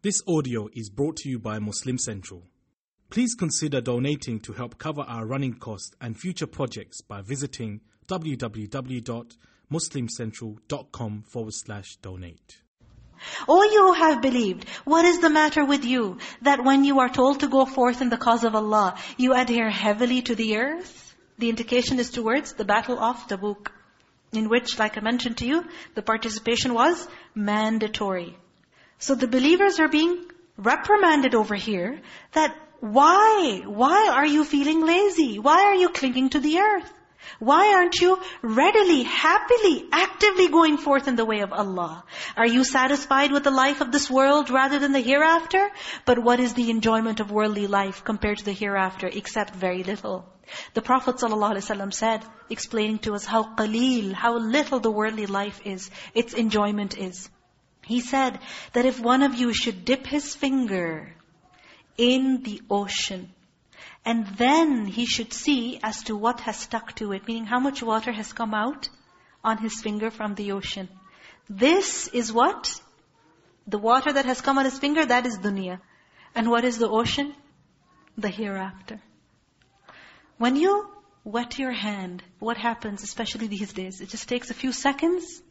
This audio is brought to you by Muslim Central. Please consider donating to help cover our running costs and future projects by visiting www.muslimcentral.com forward slash donate. O you who have believed, what is the matter with you, that when you are told to go forth in the cause of Allah, you adhere heavily to the earth? The indication is towards the battle of Tabuk, in which, like I mentioned to you, the participation was mandatory. So the believers are being reprimanded over here that why? Why are you feeling lazy? Why are you clinging to the earth? Why aren't you readily, happily, actively going forth in the way of Allah? Are you satisfied with the life of this world rather than the hereafter? But what is the enjoyment of worldly life compared to the hereafter except very little? The Prophet ﷺ said, explaining to us how qaleel, how little the worldly life is, its enjoyment is. He said that if one of you should dip his finger in the ocean, and then he should see as to what has stuck to it, meaning how much water has come out on his finger from the ocean. This is what? The water that has come on his finger, that is dunya. And what is the ocean? The hereafter. When you wet your hand, what happens, especially these days? It just takes a few seconds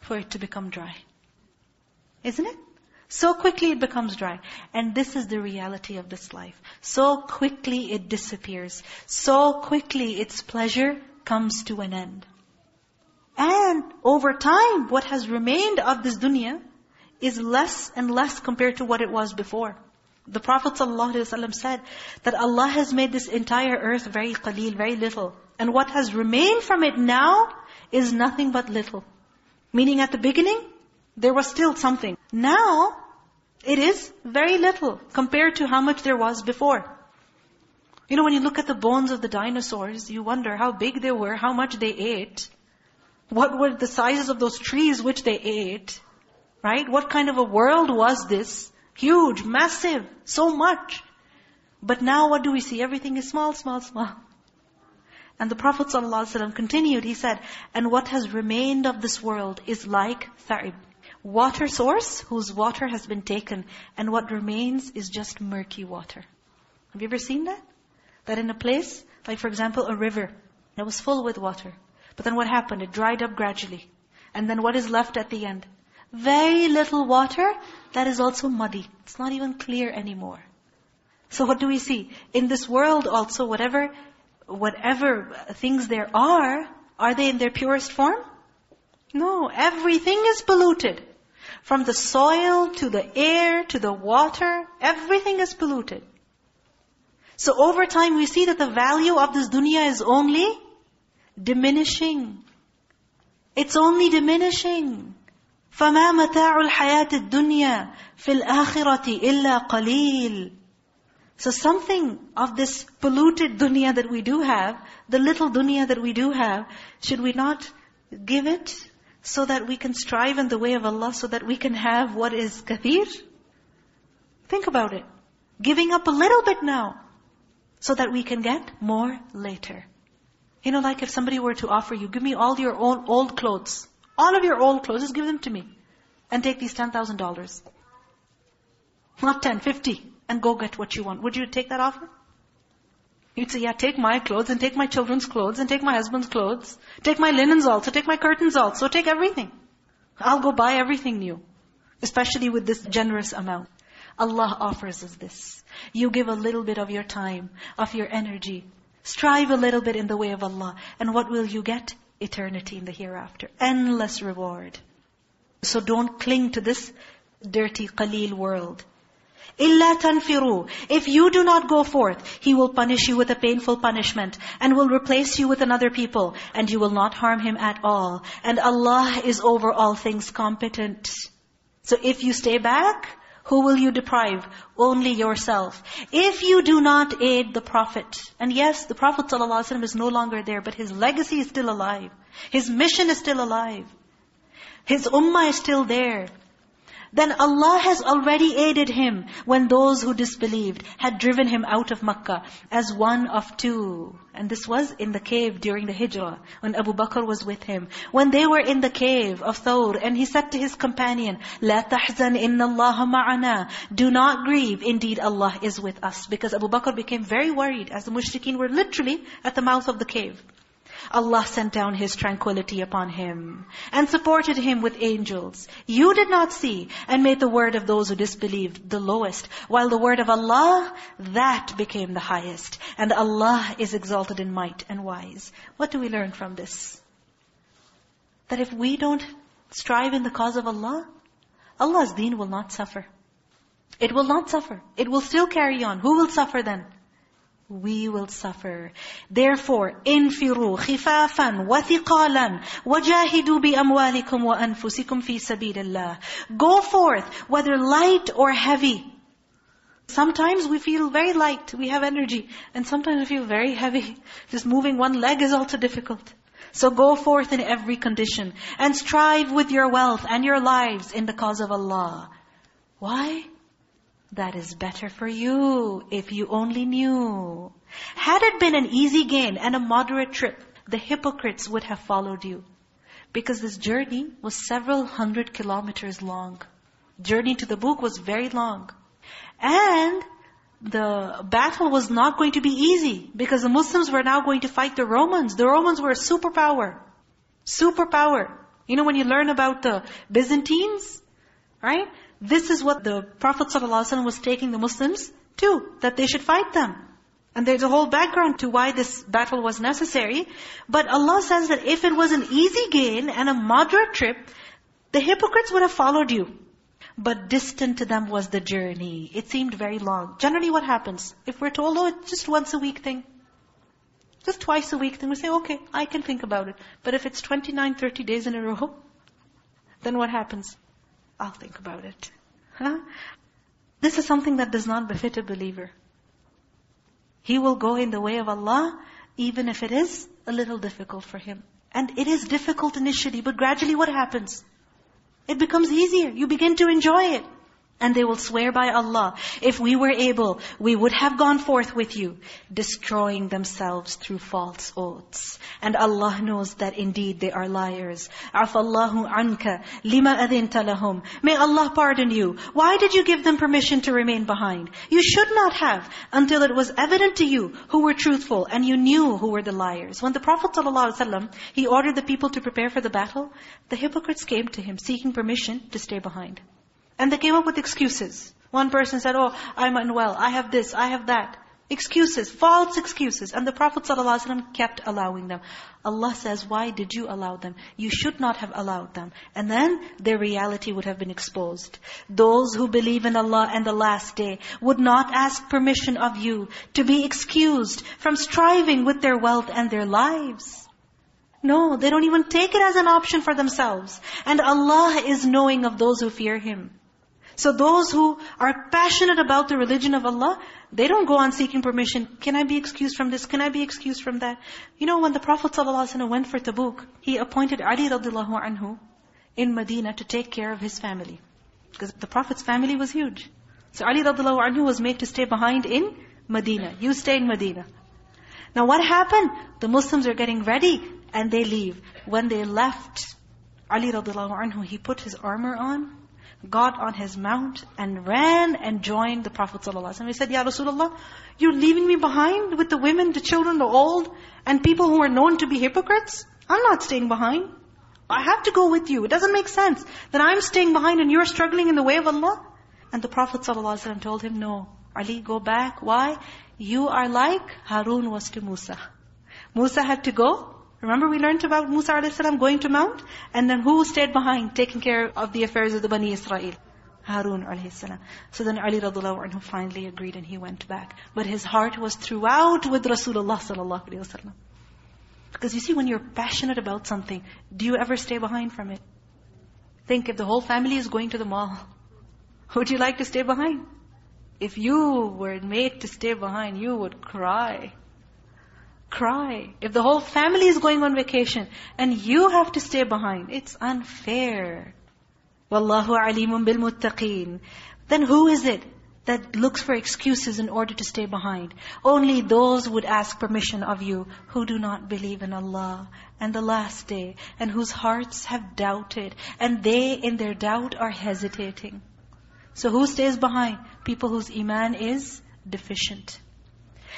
for it to become dry. Isn't it? So quickly it becomes dry. And this is the reality of this life. So quickly it disappears. So quickly its pleasure comes to an end. And over time, what has remained of this dunya is less and less compared to what it was before. The Prophet ﷺ said that Allah has made this entire earth very qaleel, very little. And what has remained from it now is nothing but little. Meaning at the beginning, there was still something. Now, it is very little compared to how much there was before. You know, when you look at the bones of the dinosaurs, you wonder how big they were, how much they ate. What were the sizes of those trees which they ate? Right? What kind of a world was this? Huge, massive, so much. But now what do we see? Everything is small, small, small. And the Prophet ﷺ continued, he said, And what has remained of this world is like tha'ib water source whose water has been taken and what remains is just murky water. Have you ever seen that? That in a place, like for example a river, that was full with water. But then what happened? It dried up gradually. And then what is left at the end? Very little water that is also muddy. It's not even clear anymore. So what do we see? In this world also, whatever, whatever things there are, are they in their purest form? No, everything is polluted. From the soil to the air to the water, everything is polluted. So over time we see that the value of this dunya is only diminishing. It's only diminishing. فَمَا مَتَاعُ الْحَيَاةِ الدُّنْيَا فِي الْآخِرَةِ إِلَّا قَلِيلٌ So something of this polluted dunya that we do have, the little dunya that we do have, should we not give it so that we can strive in the way of Allah, so that we can have what is kathir? Think about it. Giving up a little bit now, so that we can get more later. You know, like if somebody were to offer you, give me all your old, old clothes. All of your old clothes, just give them to me. And take these $10,000. Not 10, 50. And go get what you want. Would you take that offer? You'd say, yeah, take my clothes and take my children's clothes and take my husband's clothes. Take my linens also, take my curtains also, take everything. I'll go buy everything new. Especially with this generous amount. Allah offers us this. You give a little bit of your time, of your energy. Strive a little bit in the way of Allah. And what will you get? Eternity in the hereafter. Endless reward. So don't cling to this dirty, qaleel world. إِلَّا تَنْفِرُوا If you do not go forth, He will punish you with a painful punishment and will replace you with another people and you will not harm him at all. And Allah is over all things competent. So if you stay back, who will you deprive? Only yourself. If you do not aid the Prophet, and yes, the Prophet ﷺ is no longer there, but his legacy is still alive. His mission is still alive. His ummah is still there. then Allah has already aided him when those who disbelieved had driven him out of Makkah as one of two. And this was in the cave during the hijrah, when Abu Bakr was with him. When they were in the cave of Thawr, and he said to his companion, لا تحزن إن الله معنا. Do not grieve, indeed Allah is with us. Because Abu Bakr became very worried as the mushrikeen were literally at the mouth of the cave. Allah sent down His tranquility upon him and supported him with angels. You did not see and made the word of those who disbelieved the lowest, while the word of Allah, that became the highest. And Allah is exalted in might and wise. What do we learn from this? That if we don't strive in the cause of Allah, Allah's deen will not suffer. It will not suffer. It will still carry on. Who will suffer then? we will suffer. Therefore, انفروا خفافا وثقالا وجاهدوا بأموالكم وأنفسكم في سبيل الله. Go forth, whether light or heavy. Sometimes we feel very light, we have energy. And sometimes we feel very heavy. Just moving one leg is also difficult. So go forth in every condition and strive with your wealth and your lives in the cause of Allah. Why? That is better for you if you only knew. Had it been an easy gain and a moderate trip, the hypocrites would have followed you. Because this journey was several hundred kilometers long. Journey to Tabuk was very long. And the battle was not going to be easy because the Muslims were now going to fight the Romans. The Romans were a superpower. Superpower. You know when you learn about the Byzantines, right? This is what the Prophet ﷺ was taking the Muslims to, that they should fight them. And there's a whole background to why this battle was necessary. But Allah says that if it was an easy gain and a moderate trip, the hypocrites would have followed you. But distant to them was the journey. It seemed very long. Generally what happens? If we're told, oh, it's just once a week thing. Just twice a week, then we say, okay, I can think about it. But if it's 29, 30 days in a row, then what happens? I'll think about it. Huh? This is something that does not befit a believer. He will go in the way of Allah, even if it is a little difficult for him. And it is difficult initially, but gradually what happens? It becomes easier. You begin to enjoy it. And they will swear by Allah, if we were able, we would have gone forth with you, destroying themselves through false oaths. And Allah knows that indeed they are liars. Afallahu anka lima adinta lahum. May Allah pardon you. Why did you give them permission to remain behind? You should not have, until it was evident to you who were truthful, and you knew who were the liars. When the Prophet ﷺ, he ordered the people to prepare for the battle, the hypocrites came to him, seeking permission to stay behind. And they came up with excuses. One person said, oh, I'm unwell, I have this, I have that. Excuses, false excuses. And the Prophet ﷺ kept allowing them. Allah says, why did you allow them? You should not have allowed them. And then their reality would have been exposed. Those who believe in Allah and the last day would not ask permission of you to be excused from striving with their wealth and their lives. No, they don't even take it as an option for themselves. And Allah is knowing of those who fear Him. So those who are passionate about the religion of Allah, they don't go on seeking permission. Can I be excused from this? Can I be excused from that? You know, when the Prophet ﷺ went for Tabuk, he appointed Ali radiallahu anhu in Medina to take care of his family. Because the Prophet's family was huge. So Ali radiallahu anhu was made to stay behind in Medina. You stay in Medina. Now what happened? The Muslims are getting ready and they leave. When they left, Ali radiallahu anhu, he put his armor on got on his mount and ran and joined the Prophet ﷺ. He said, Ya Rasulullah, you're leaving me behind with the women, the children, the old, and people who are known to be hypocrites? I'm not staying behind. I have to go with you. It doesn't make sense that I'm staying behind and you're struggling in the way of Allah. And the Prophet ﷺ told him, no, Ali, go back. Why? You are like Harun was to Musa. Musa had to go Remember we learned about Musa a.s. going to Mount? And then who stayed behind taking care of the affairs of the Bani Israel? Harun a.s. So then Ali radiallahu anhu finally agreed and he went back. But his heart was throughout with Rasulullah sallallahu Because you see, when you're passionate about something, do you ever stay behind from it? Think if the whole family is going to the mall, would you like to stay behind? If you were made to stay behind, you would cry cry. If the whole family is going on vacation and you have to stay behind, it's unfair. Wallahu alimun bil muttaqin. Then who is it that looks for excuses in order to stay behind? Only those would ask permission of you who do not believe in Allah and the last day and whose hearts have doubted and they in their doubt are hesitating. So who stays behind? People whose iman is deficient.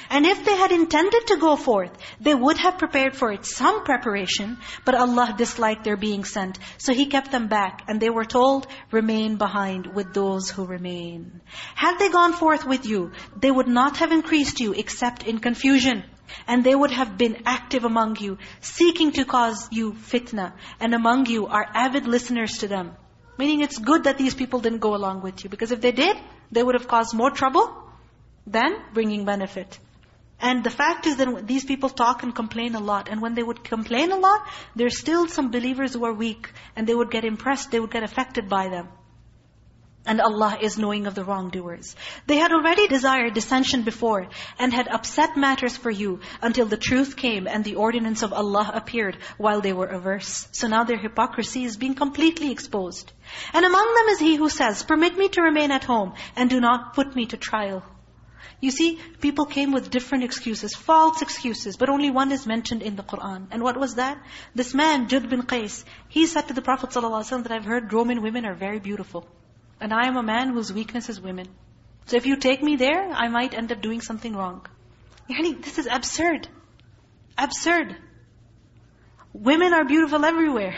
And if they had intended to go forth, they would have prepared for it some preparation, but Allah disliked their being sent. So He kept them back, and they were told, remain behind with those who remain. Had they gone forth with you, they would not have increased you except in confusion. And they would have been active among you, seeking to cause you fitna. And among you are avid listeners to them. Meaning it's good that these people didn't go along with you. Because if they did, they would have caused more trouble than bringing benefit. And the fact is that these people talk and complain a lot. And when they would complain a lot, there's still some believers who are weak. And they would get impressed, they would get affected by them. And Allah is knowing of the wrongdoers. They had already desired dissension before and had upset matters for you until the truth came and the ordinance of Allah appeared while they were averse. So now their hypocrisy is being completely exposed. And among them is he who says, Permit me to remain at home and do not put me to trial. You see, people came with different excuses, false excuses, but only one is mentioned in the Qur'an. And what was that? This man, Jud bin Qais, he said to the Prophet ﷺ that I've heard Roman women are very beautiful. And I am a man whose weakness is women. So if you take me there, I might end up doing something wrong. Yani, this is absurd. Absurd. Women are beautiful everywhere.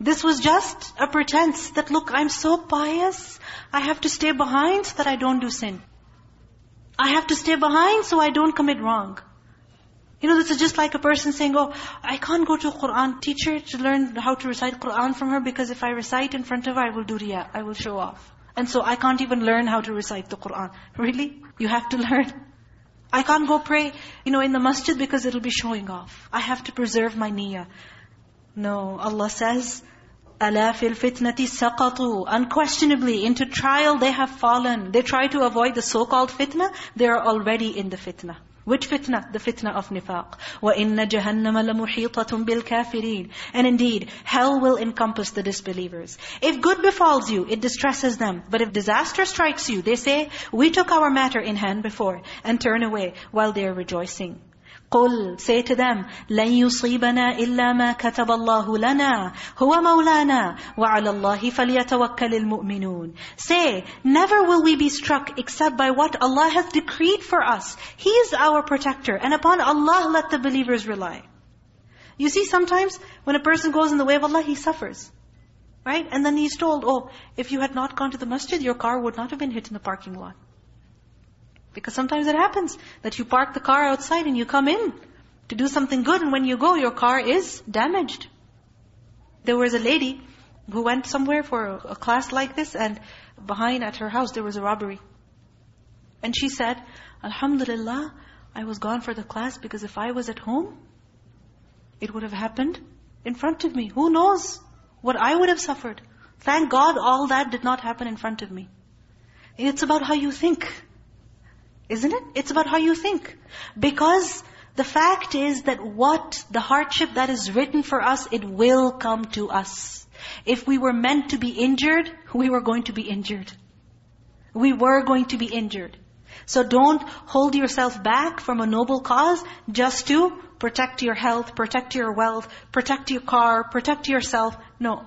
This was just a pretense that, look, I'm so pious, I have to stay behind so that I don't do sin. I have to stay behind so I don't commit wrong. You know, this is just like a person saying, oh, I can't go to a Qur'an teacher to learn how to recite Qur'an from her because if I recite in front of her, I will do riyah, I will show off. And so I can't even learn how to recite the Qur'an. Really? You have to learn. I can't go pray, you know, in the masjid because it'll be showing off. I have to preserve my niyyah. No, Allah says, أَلَا فِي الْفِتْنَةِ سَقَطُوا Unquestionably, into trial they have fallen. They try to avoid the so-called fitna, they are already in the fitna. Which fitna? The fitna of nifaq. وَإِنَّ جَهَنَّمَ لَمُحِيطَةٌ بِالْكَافِرِينَ And indeed, hell will encompass the disbelievers. If good befalls you, it distresses them. But if disaster strikes you, they say, we took our matter in hand before, and turn away while they are rejoicing. قُلْ Say to them, لَن يُصِيبَنَا إِلَّا مَا كَتَبَ اللَّهُ لَنَا هُوَ مَوْلَانَا وَعَلَى اللَّهِ فَلْيَتَوَكَّلِ الْمُؤْمِنُونَ Say, never will we be struck except by what Allah has decreed for us. He is our protector, and upon Allah let the believers rely. You see, sometimes when a person goes in the way of Allah, he suffers. Right? And then he's told, oh, if you had not gone to the masjid, your car would not have been hit in the parking lot. Because sometimes it happens that you park the car outside and you come in to do something good and when you go, your car is damaged. There was a lady who went somewhere for a class like this and behind at her house there was a robbery. And she said, Alhamdulillah, I was gone for the class because if I was at home, it would have happened in front of me. Who knows what I would have suffered. Thank God all that did not happen in front of me. It's about how you think. Isn't it? It's about how you think. Because the fact is that what, the hardship that is written for us, it will come to us. If we were meant to be injured, we were going to be injured. We were going to be injured. So don't hold yourself back from a noble cause just to protect your health, protect your wealth, protect your car, protect yourself. No.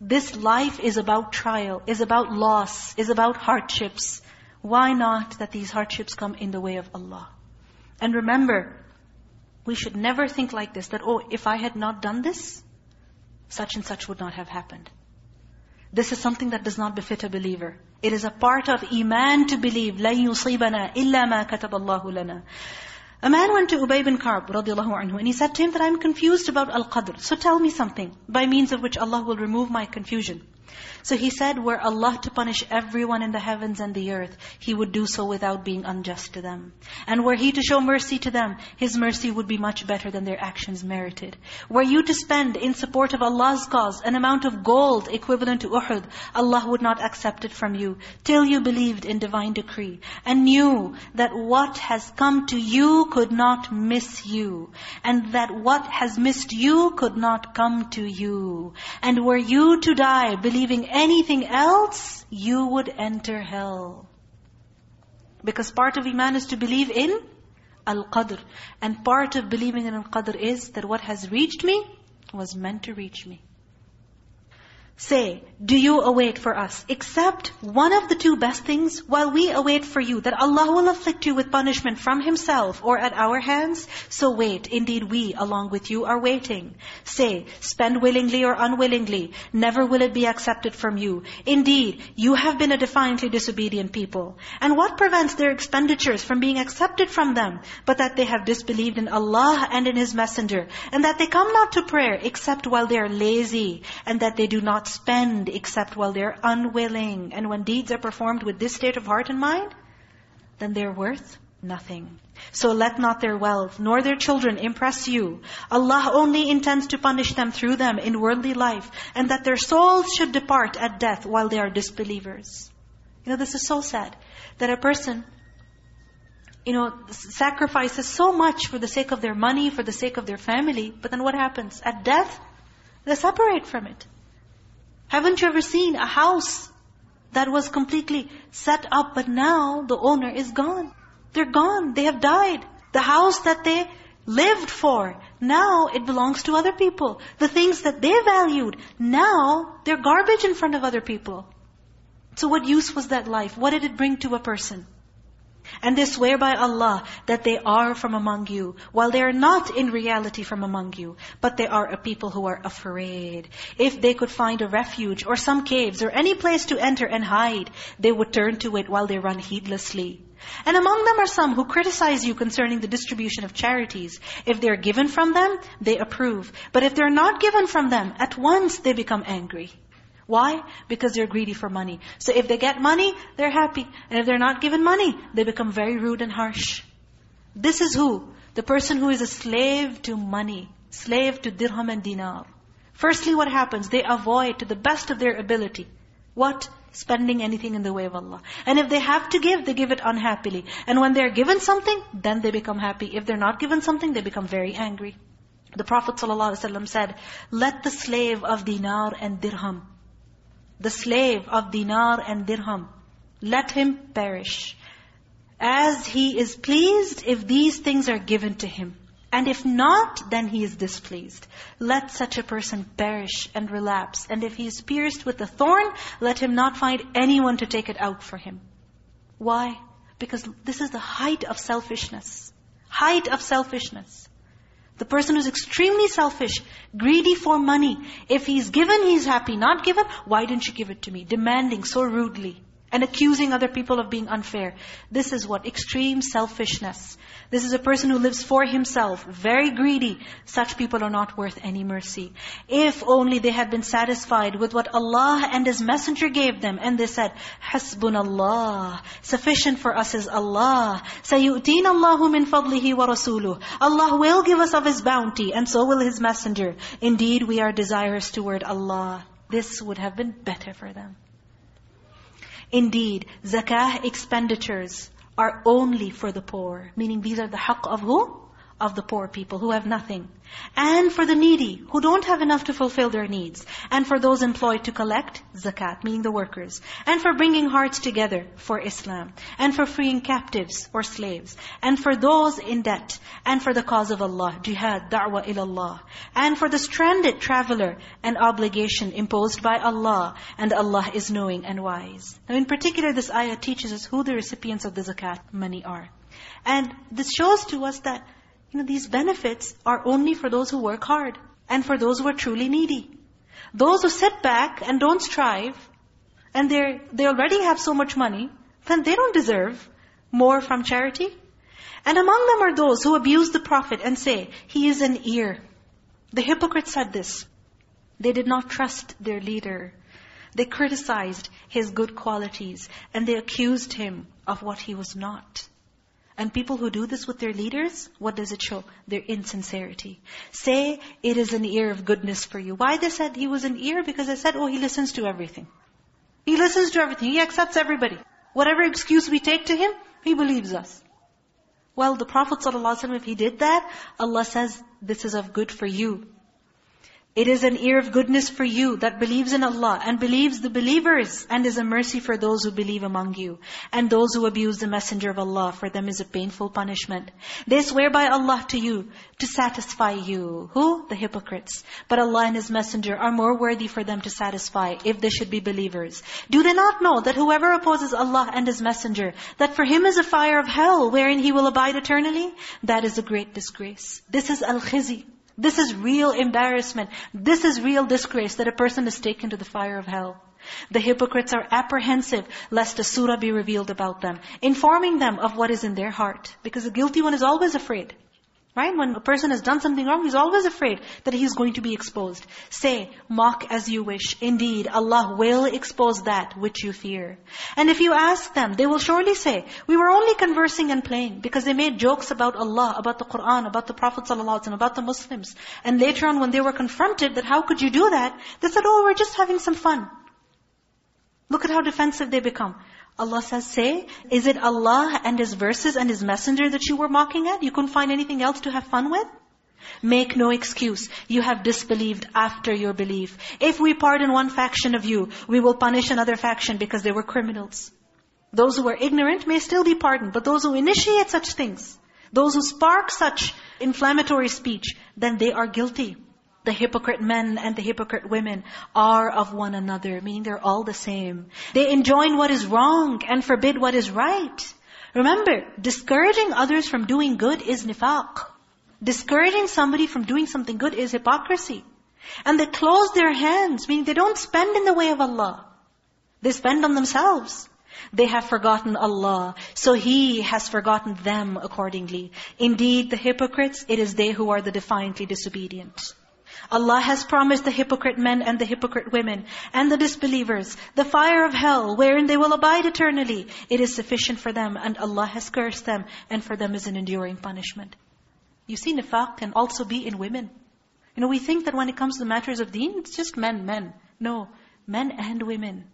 This life is about trial, is about loss, is about hardships. Why not that these hardships come in the way of Allah? And remember, we should never think like this, that, oh, if I had not done this, such and such would not have happened. This is something that does not befit a believer. It is a part of iman to believe, لَن يُصِيبَنَا إِلَّا مَا كَتَبَ اللَّهُ لَنَا A man went to Ubay bin Ka'b radiallahu anhu and he said to him that I'm confused about Al-Qadr. So tell me something by means of which Allah will remove my confusion. So he said, were Allah to punish everyone in the heavens and the earth, He would do so without being unjust to them. And were He to show mercy to them, His mercy would be much better than their actions merited. Were you to spend in support of Allah's cause an amount of gold equivalent to Uhud, Allah would not accept it from you till you believed in divine decree and knew that what has come to you could not miss you and that what has missed you could not come to you. And were you to die believing believing anything else, you would enter hell. Because part of Iman is to believe in Al-Qadr. And part of believing in Al-Qadr is that what has reached me was meant to reach me. Say, do you await for us, except one of the two best things, while we await for you, that Allah will afflict you with punishment from Himself or at our hands? So wait, indeed we, along with you, are waiting. Say, spend willingly or unwillingly, never will it be accepted from you. Indeed, you have been a defiantly disobedient people. And what prevents their expenditures from being accepted from them, but that they have disbelieved in Allah and in His Messenger, and that they come not to prayer except while they are lazy, and that they do not spend except while they're unwilling. And when deeds are performed with this state of heart and mind, then they're worth nothing. So let not their wealth nor their children impress you. Allah only intends to punish them through them in worldly life, and that their souls should depart at death while they are disbelievers. You know, this is so sad, that a person, you know, sacrifices so much for the sake of their money, for the sake of their family, but then what happens? At death, they separate from it. Haven't you ever seen a house that was completely set up, but now the owner is gone? They're gone. They have died. The house that they lived for, now it belongs to other people. The things that they valued, now they're garbage in front of other people. So what use was that life? What did it bring to a person? And they swear by Allah that they are from among you, while they are not in reality from among you, but they are a people who are afraid. If they could find a refuge or some caves or any place to enter and hide, they would turn to it while they run heedlessly. And among them are some who criticize you concerning the distribution of charities. If they're given from them, they approve. But if they're not given from them, at once they become angry. Why? Because they're greedy for money. So if they get money, they're happy. And if they're not given money, they become very rude and harsh. This is who? The person who is a slave to money. Slave to dirham and dinar. Firstly, what happens? They avoid to the best of their ability. What? Spending anything in the way of Allah. And if they have to give, they give it unhappily. And when they're given something, then they become happy. If they're not given something, they become very angry. The Prophet ﷺ said, Let the slave of dinar and dirham the slave of dinar and dirham, let him perish. As he is pleased if these things are given to him. And if not, then he is displeased. Let such a person perish and relapse. And if he is pierced with a thorn, let him not find anyone to take it out for him. Why? Because this is the height of selfishness. Height of selfishness. The person who's extremely selfish, greedy for money. If he's given, he's happy. Not given, why didn't you give it to me? Demanding so rudely and accusing other people of being unfair. This is what? Extreme selfishness. This is a person who lives for himself, very greedy. Such people are not worth any mercy. If only they had been satisfied with what Allah and His Messenger gave them, and they said, Allah, Sufficient for us is Allah. سَيُؤْتِينَ اللَّهُ مِنْ فَضْلِهِ وَرَسُولُهُ Allah will give us of His bounty, and so will His Messenger. Indeed, we are desirous toward Allah. This would have been better for them. Indeed, zakah expenditures are only for the poor. Meaning these are the haqq of who? Of the poor people who have nothing. And for the needy, who don't have enough to fulfill their needs. And for those employed to collect zakat, meaning the workers. And for bringing hearts together for Islam. And for freeing captives or slaves. And for those in debt. And for the cause of Allah, jihad, da'wah ilallah. And for the stranded traveler, an obligation imposed by Allah. And Allah is knowing and wise. Now in particular, this ayah teaches us who the recipients of the zakat money are. And this shows to us that you know, these benefits are only for those who work hard and for those who are truly needy. Those who sit back and don't strive, and they they already have so much money, then they don't deserve more from charity. And among them are those who abuse the Prophet and say, he is an ear. The hypocrites said this. They did not trust their leader. They criticized his good qualities and they accused him of what he was not. And people who do this with their leaders, what does it show? Their insincerity. Say, it is an ear of goodness for you. Why they said he was an ear? Because they said, oh, he listens to everything. He listens to everything. He accepts everybody. Whatever excuse we take to him, he believes us. Well, the Prophet ﷺ, if he did that, Allah says, this is of good for you. It is an ear of goodness for you that believes in Allah and believes the believers and is a mercy for those who believe among you. And those who abuse the messenger of Allah, for them is a painful punishment. They swear by Allah to you to satisfy you. Who? The hypocrites. But Allah and His messenger are more worthy for them to satisfy if they should be believers. Do they not know that whoever opposes Allah and His messenger, that for him is a fire of hell wherein he will abide eternally? That is a great disgrace. This is al-khizi. This is real embarrassment. This is real disgrace that a person is taken to the fire of hell. The hypocrites are apprehensive lest a surah be revealed about them, informing them of what is in their heart. Because the guilty one is always afraid. Right? When a person has done something wrong, he's always afraid that he's going to be exposed. Say, mock as you wish. Indeed, Allah will expose that which you fear. And if you ask them, they will surely say, we were only conversing and playing because they made jokes about Allah, about the Qur'an, about the Prophet ﷺ, about the Muslims. And later on when they were confronted that how could you do that? They said, oh, we're just having some fun. Look at how defensive they become. Allah says, say, is it Allah and His verses and His messenger that you were mocking at? You couldn't find anything else to have fun with? Make no excuse. You have disbelieved after your belief. If we pardon one faction of you, we will punish another faction because they were criminals. Those who are ignorant may still be pardoned, but those who initiate such things, those who spark such inflammatory speech, then they are guilty the hypocrite men and the hypocrite women are of one another, meaning they're all the same. They enjoin what is wrong and forbid what is right. Remember, discouraging others from doing good is nifaq. Discouraging somebody from doing something good is hypocrisy. And they close their hands, meaning they don't spend in the way of Allah. They spend on themselves. They have forgotten Allah, so He has forgotten them accordingly. Indeed, the hypocrites, it is they who are the defiantly disobedient. Allah has promised the hypocrite men and the hypocrite women and the disbelievers the fire of hell wherein they will abide eternally. It is sufficient for them and Allah has cursed them and for them is an enduring punishment. You see, nifaq can also be in women. You know, we think that when it comes to matters of deen, it's just men, men. No, men and women.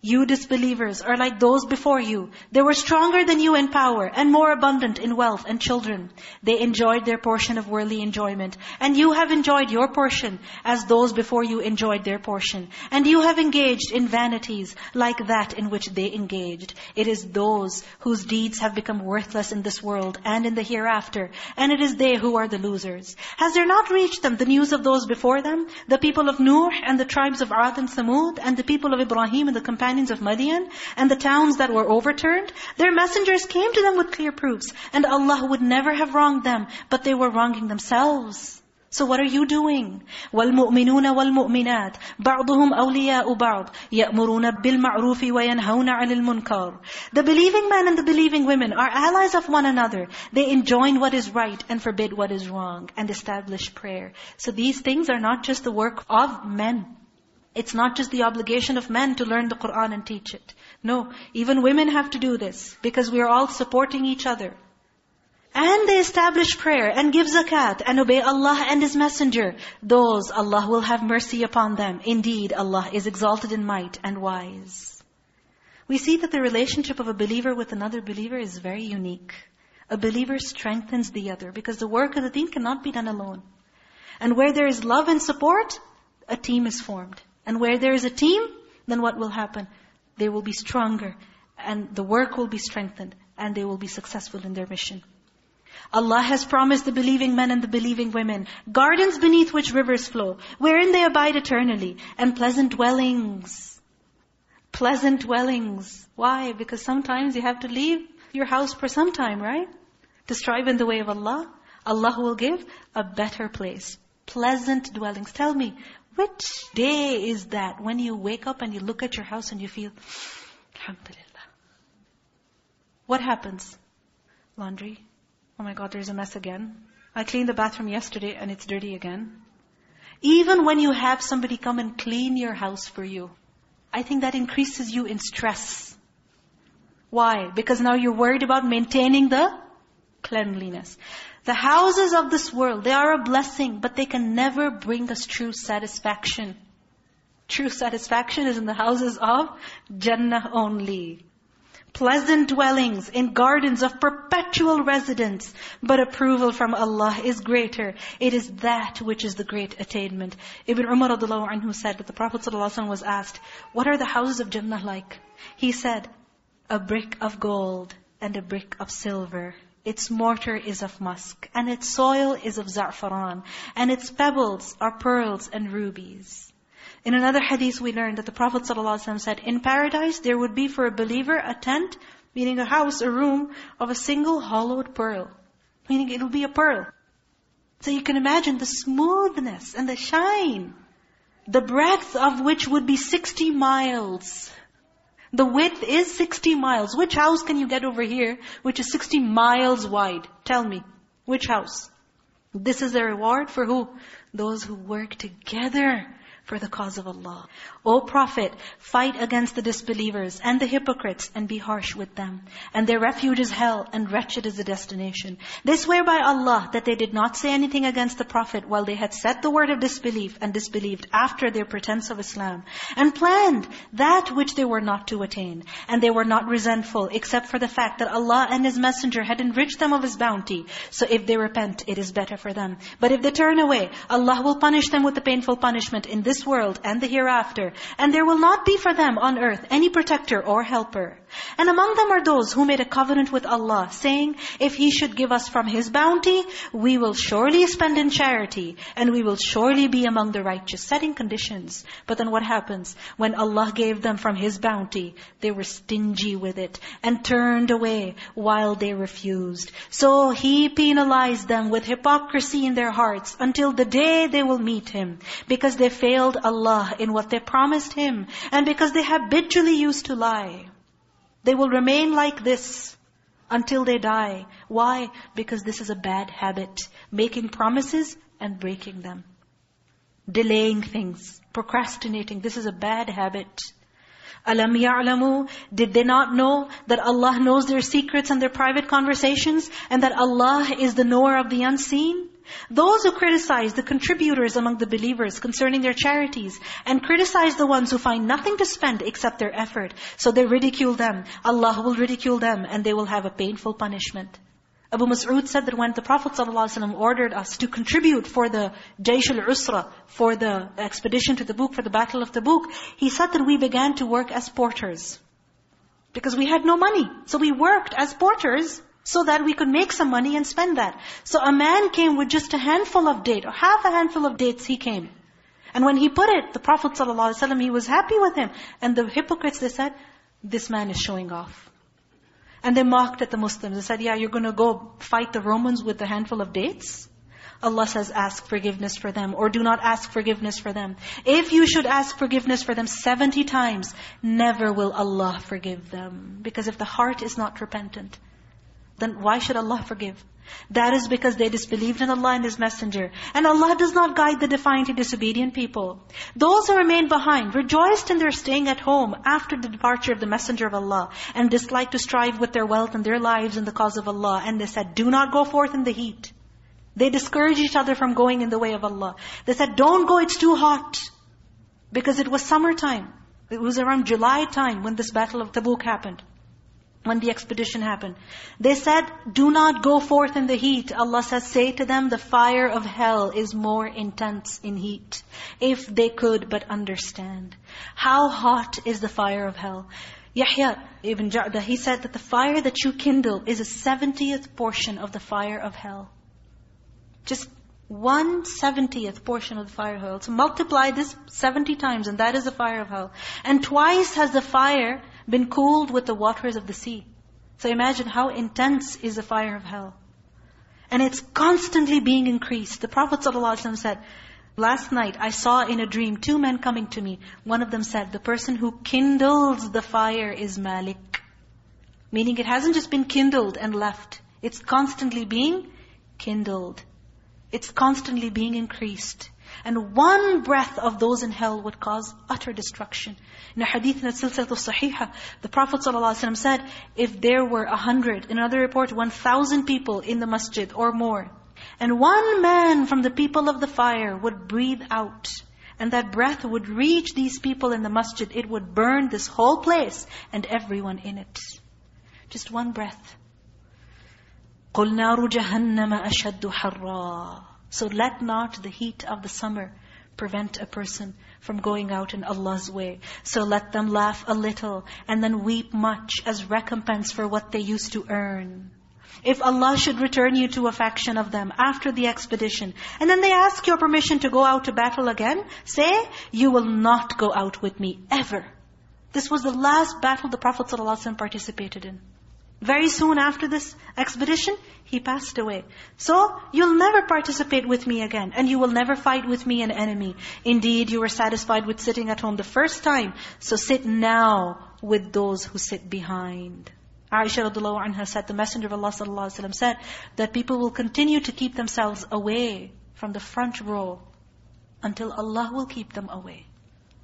You disbelievers are like those before you. They were stronger than you in power and more abundant in wealth and children. They enjoyed their portion of worldly enjoyment. And you have enjoyed your portion as those before you enjoyed their portion. And you have engaged in vanities like that in which they engaged. It is those whose deeds have become worthless in this world and in the hereafter. And it is they who are the losers. Has there not reached them the news of those before them? The people of Nuh and the tribes of Ad and Samud and the people of Ibrahim and the companions companions of Madian and the towns that were overturned, their messengers came to them with clear proofs. And Allah would never have wronged them, but they were wronging themselves. So what are you doing? وَالْمُؤْمِنُونَ وَالْمُؤْمِنَاتِ بَعْضُهُمْ أَوْلِيَاءُ بَعْضٍ يَأْمُرُونَ بِالْمَعْرُوفِ وَيَنْهَوْنَ عَنِ الْمُنْكَرِ The believing men and the believing women are allies of one another. They enjoin what is right and forbid what is wrong and establish prayer. So these things are not just the work of men. It's not just the obligation of men to learn the Qur'an and teach it. No, even women have to do this because we are all supporting each other. And they establish prayer and give zakat and obey Allah and His Messenger. Those, Allah will have mercy upon them. Indeed, Allah is exalted in might and wise. We see that the relationship of a believer with another believer is very unique. A believer strengthens the other because the work of the deen cannot be done alone. And where there is love and support, a team is formed. And where there is a team, then what will happen? They will be stronger and the work will be strengthened and they will be successful in their mission. Allah has promised the believing men and the believing women, gardens beneath which rivers flow, wherein they abide eternally, and pleasant dwellings. Pleasant dwellings. Why? Because sometimes you have to leave your house for some time, right? To strive in the way of Allah. Allah will give a better place. Pleasant dwellings. Tell me, which day is that when you wake up and you look at your house and you feel, Alhamdulillah. What happens? Laundry. Oh my God, there's a mess again. I cleaned the bathroom yesterday and it's dirty again. Even when you have somebody come and clean your house for you, I think that increases you in stress. Why? Because now you're worried about maintaining the cleanliness. The houses of this world, they are a blessing, but they can never bring us true satisfaction. True satisfaction is in the houses of Jannah only. pleasant dwellings in gardens of perpetual residence. But approval from Allah is greater. It is that which is the great attainment. Ibn Umar anhu said that the Prophet ﷺ was asked, what are the houses of Jannah like? He said, a brick of gold and a brick of silver. Its mortar is of musk, and its soil is of za'faran, and its pebbles are pearls and rubies. In another hadith we learned that the Prophet ﷺ said, in paradise there would be for a believer a tent, meaning a house, a room, of a single hollowed pearl. Meaning it'll be a pearl. So you can imagine the smoothness and the shine. The breadth of which would be 60 miles. The width is 60 miles. Which house can you get over here which is 60 miles wide? Tell me. Which house? This is a reward for who? Those who work together for the cause of Allah. O Prophet, fight against the disbelievers and the hypocrites and be harsh with them. And their refuge is hell and wretched is the destination. They swear by Allah that they did not say anything against the Prophet while they had said the word of disbelief and disbelieved after their pretense of Islam. And planned that which they were not to attain. And they were not resentful except for the fact that Allah and His Messenger had enriched them of His bounty. So if they repent, it is better for them. But if they turn away, Allah will punish them with the painful punishment in this this world and the hereafter. And there will not be for them on earth any protector or helper. And among them are those who made a covenant with Allah, saying, if He should give us from His bounty, we will surely spend in charity, and we will surely be among the righteous, setting conditions. But then what happens? When Allah gave them from His bounty, they were stingy with it, and turned away while they refused. So He penalized them with hypocrisy in their hearts, until the day they will meet Him, because they failed Allah in what they promised Him, and because they habitually used to lie. They will remain like this until they die. Why? Because this is a bad habit. Making promises and breaking them. Delaying things. Procrastinating. This is a bad habit. Alam ya'lamu, did they not know that Allah knows their secrets and their private conversations and that Allah is the knower of the unseen? Those who criticize the contributors among the believers concerning their charities and criticize the ones who find nothing to spend except their effort. So they ridicule them. Allah will ridicule them and they will have a painful punishment. Abu Mas'ud said that when the Prophet ﷺ ordered us to contribute for the Jaysh al-Usra, for the expedition to Tabuk, for the Battle of Tabuk, he said that we began to work as porters. Because we had no money. So we worked as porters so that we could make some money and spend that. So a man came with just a handful of dates, or half a handful of dates he came. And when he put it, the Prophet ﷺ, he was happy with him. And the hypocrites, they said, this man is showing off. And they mocked at the Muslims. They said, yeah, you're going to go fight the Romans with a handful of dates? Allah says, ask forgiveness for them, or do not ask forgiveness for them. If you should ask forgiveness for them 70 times, never will Allah forgive them. Because if the heart is not repentant, then why should Allah forgive? That is because they disbelieved in Allah and His Messenger. And Allah does not guide the defiantly disobedient people. Those who remained behind rejoiced in their staying at home after the departure of the Messenger of Allah and disliked to strive with their wealth and their lives in the cause of Allah. And they said, do not go forth in the heat. They discouraged each other from going in the way of Allah. They said, don't go, it's too hot. Because it was summertime. It was around July time when this battle of Tabuk happened when the expedition happened. They said, do not go forth in the heat. Allah says, say to them, the fire of hell is more intense in heat. If they could but understand. How hot is the fire of hell? Yahya ibn Ja'dah, he said that the fire that you kindle is a 70th portion of the fire of hell. Just one seventieth portion of the fire of hell. So multiply this 70 times and that is the fire of hell. And twice has the fire been cooled with the waters of the sea. So imagine how intense is the fire of hell. And it's constantly being increased. The Prophet ﷺ said, Last night I saw in a dream two men coming to me. One of them said, the person who kindles the fire is Malik. Meaning it hasn't just been kindled and left. It's constantly being kindled. It's constantly being increased. And one breath of those in hell would cause utter destruction. In a hadith in Silsilat al-Sahihah, the Prophet ﷺ said, if there were a hundred, in another report, one thousand people in the masjid or more, and one man from the people of the fire would breathe out, and that breath would reach these people in the masjid, it would burn this whole place and everyone in it. Just one breath. قُلْ نَارُ جَهَنَّمَ أَشَدُّ حَرًّا so let not the heat of the summer prevent a person from going out in Allah's way. So let them laugh a little and then weep much as recompense for what they used to earn. If Allah should return you to a faction of them after the expedition, and then they ask your permission to go out to battle again, say, you will not go out with me ever. This was the last battle the Prophet ﷺ participated in. Very soon after this expedition, he passed away. So, you'll never participate with me again. And you will never fight with me an enemy. Indeed, you were satisfied with sitting at home the first time. So sit now with those who sit behind. Aisha radiallahu anha said, the Messenger of Allah sallallahu said, that people will continue to keep themselves away from the front row until Allah will keep them away.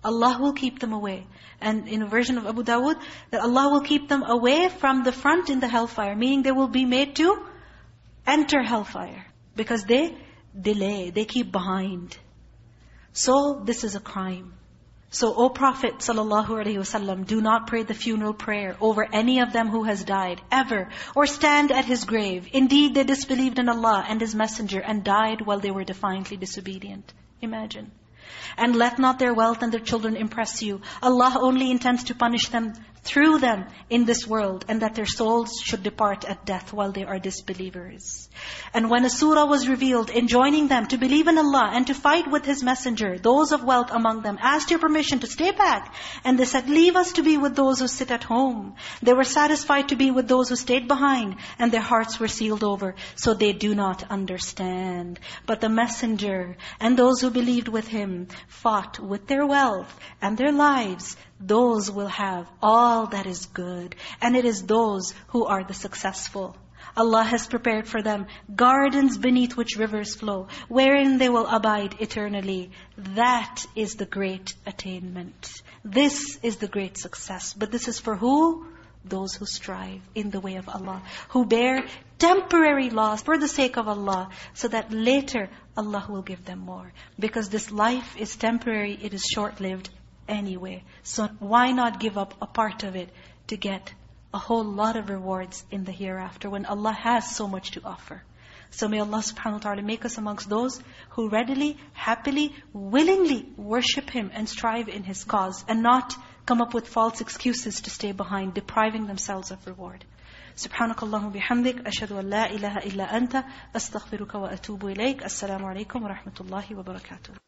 Allah will keep them away. And in a version of Abu Dawud, that Allah will keep them away from the front in the hellfire, meaning they will be made to enter hellfire. Because they delay, they keep behind. So this is a crime. So, O Prophet ﷺ, do not pray the funeral prayer over any of them who has died, ever, or stand at his grave. Indeed, they disbelieved in Allah and His Messenger and died while they were defiantly disobedient. Imagine. And let not their wealth and their children impress you. Allah only intends to punish them through them in this world and that their souls should depart at death while they are disbelievers. And when a surah was revealed enjoining them to believe in Allah and to fight with His messenger, those of wealth among them asked your permission to stay back. And they said, leave us to be with those who sit at home. They were satisfied to be with those who stayed behind and their hearts were sealed over. So they do not understand. But the messenger and those who believed with him fought with their wealth and their lives those will have all that is good. And it is those who are the successful. Allah has prepared for them gardens beneath which rivers flow, wherein they will abide eternally. That is the great attainment. This is the great success. But this is for who? Those who strive in the way of Allah. Who bear temporary loss for the sake of Allah, so that later Allah will give them more. Because this life is temporary, it is short-lived, anyway. So why not give up a part of it to get a whole lot of rewards in the hereafter when Allah has so much to offer. So may Allah subhanahu wa ta'ala make us amongst those who readily, happily, willingly worship Him and strive in His cause and not come up with false excuses to stay behind, depriving themselves of reward. Subhanakallahum bihamdik, ashadu an la ilaha illa anta, astaghfiruka wa atubu ilayk. Assalamu alaikum wa rahmatullahi wa barakatuh.